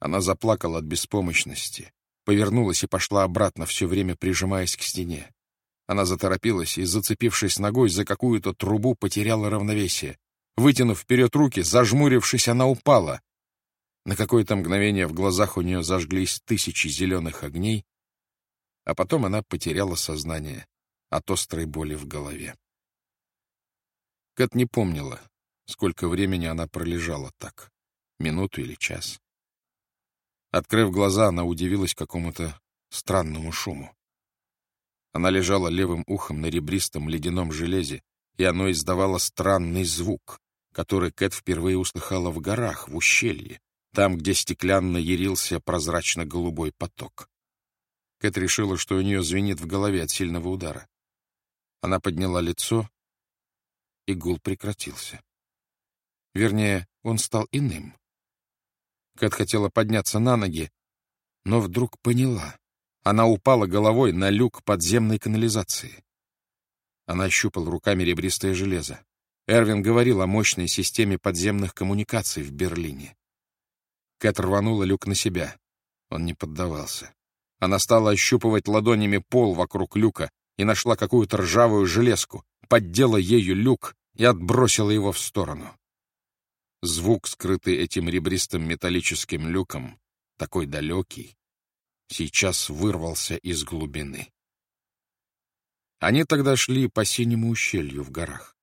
Она заплакала от беспомощности, повернулась и пошла обратно, все время прижимаясь к стене. Она заторопилась и, зацепившись ногой за какую-то трубу, потеряла равновесие. Вытянув вперед руки, зажмурившись, она упала. На какое-то мгновение в глазах у нее зажглись тысячи зеленых огней, а потом она потеряла сознание от острой боли в голове. Кэт не помнила, сколько времени она пролежала так, минуту или час. Открыв глаза, она удивилась какому-то странному шуму. Она лежала левым ухом на ребристом ледяном железе, и оно издавало странный звук, который Кэт впервые услыхала в горах, в ущелье, там, где стеклянно ярился прозрачно-голубой поток. Кэт решила, что у нее звенит в голове от сильного удара. Она подняла лицо, и гул прекратился. Вернее, он стал иным. Кэт хотела подняться на ноги, но вдруг поняла. Она упала головой на люк подземной канализации. Она ощупала руками ребристое железо. Эрвин говорил о мощной системе подземных коммуникаций в Берлине. Кэт рванула люк на себя. Он не поддавался. Она стала ощупывать ладонями пол вокруг люка и нашла какую-то ржавую железку, поддела ею люк и отбросила его в сторону. Звук, скрытый этим ребристым металлическим люком, такой далекий, сейчас вырвался из глубины. Они тогда шли по синему ущелью в горах.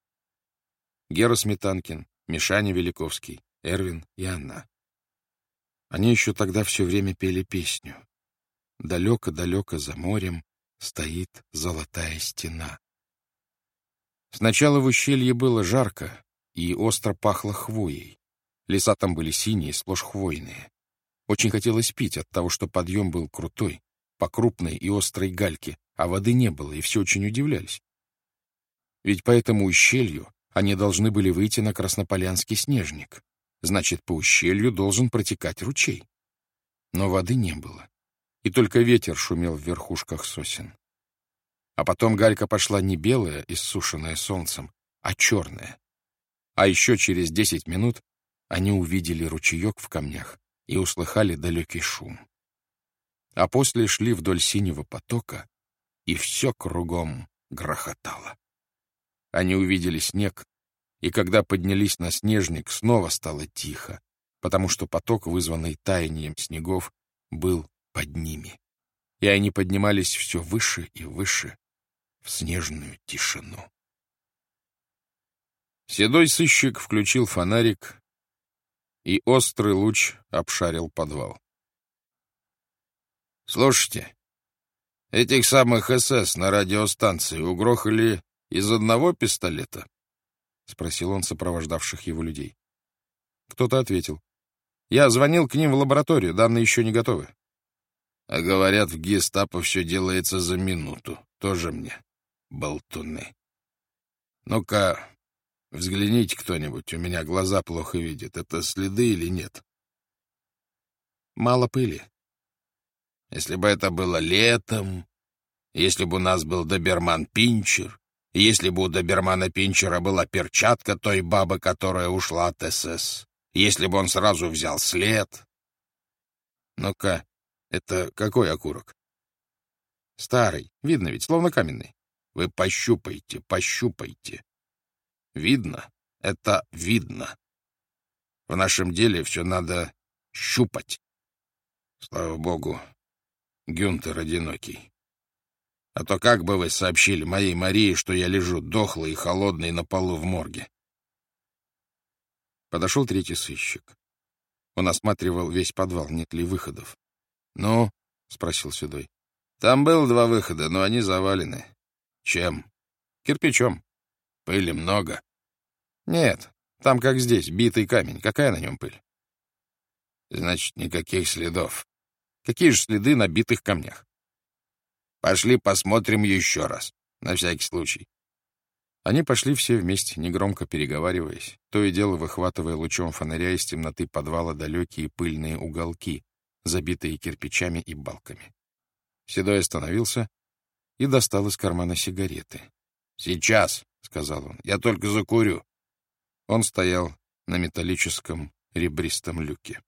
Гера Сметанкин, Мишаня Великовский, Эрвин и Анна. Они еще тогда все время пели песню. Далеко-далеко за морем стоит золотая стена. Сначала в ущелье было жарко и остро пахло хвоей. Леса там были синие, сплошь хвойные. Очень хотелось пить от того, что подъем был крутой, по крупной и острой гальке, а воды не было, и все очень удивлялись. Ведь по этому ущелью они должны были выйти на Краснополянский снежник. Значит, по ущелью должен протекать ручей. Но воды не было, и только ветер шумел в верхушках сосен. А потом галька пошла не белая, иссушенная солнцем, а черная. А еще через десять минут они увидели ручеек в камнях и услыхали далекий шум. А после шли вдоль синего потока, и все кругом грохотало. Они увидели снег, и когда поднялись на снежник, снова стало тихо, потому что поток, вызванный таянием снегов, был под ними. И они поднимались все выше и выше, в снежную тишину. Седой сыщик включил фонарик, и острый луч обшарил подвал. «Слушайте, этих самых СС на радиостанции угрохали из одного пистолета?» — спросил он сопровождавших его людей. Кто-то ответил. «Я звонил к ним в лабораторию, данные еще не готовы». А говорят, в гестапо все делается за минуту. Тоже мне болтуны. Ну-ка, взгляните кто-нибудь, у меня глаза плохо видят. Это следы или нет? Мало пыли. Если бы это было летом, если бы у нас был доберман-пинчер, если бы у добермана-пинчера была перчатка той бабы, которая ушла от СС, если бы он сразу взял след. Ну-ка, это какой окурок? Старый, видно ведь, словно каменный. Вы пощупайте, пощупайте. Видно? Это видно. В нашем деле все надо щупать. Слава богу, Гюнтер одинокий. А то как бы вы сообщили моей Марии, что я лежу дохлый и холодный на полу в морге? Подошел третий сыщик. Он осматривал весь подвал, нет ли выходов. — Ну? — спросил Седой. — Там было два выхода, но они завалены. Чем? Кирпичом. Пыли много. Нет, там как здесь, битый камень. Какая на нем пыль? Значит, никаких следов. Какие же следы на битых камнях? Пошли посмотрим еще раз, на всякий случай. Они пошли все вместе, негромко переговариваясь, то и дело выхватывая лучом фонаря из темноты подвала далекие пыльные уголки, забитые кирпичами и балками. Седой остановился, и достал из кармана сигареты. «Сейчас», — сказал он, — «я только закурю». Он стоял на металлическом ребристом люке.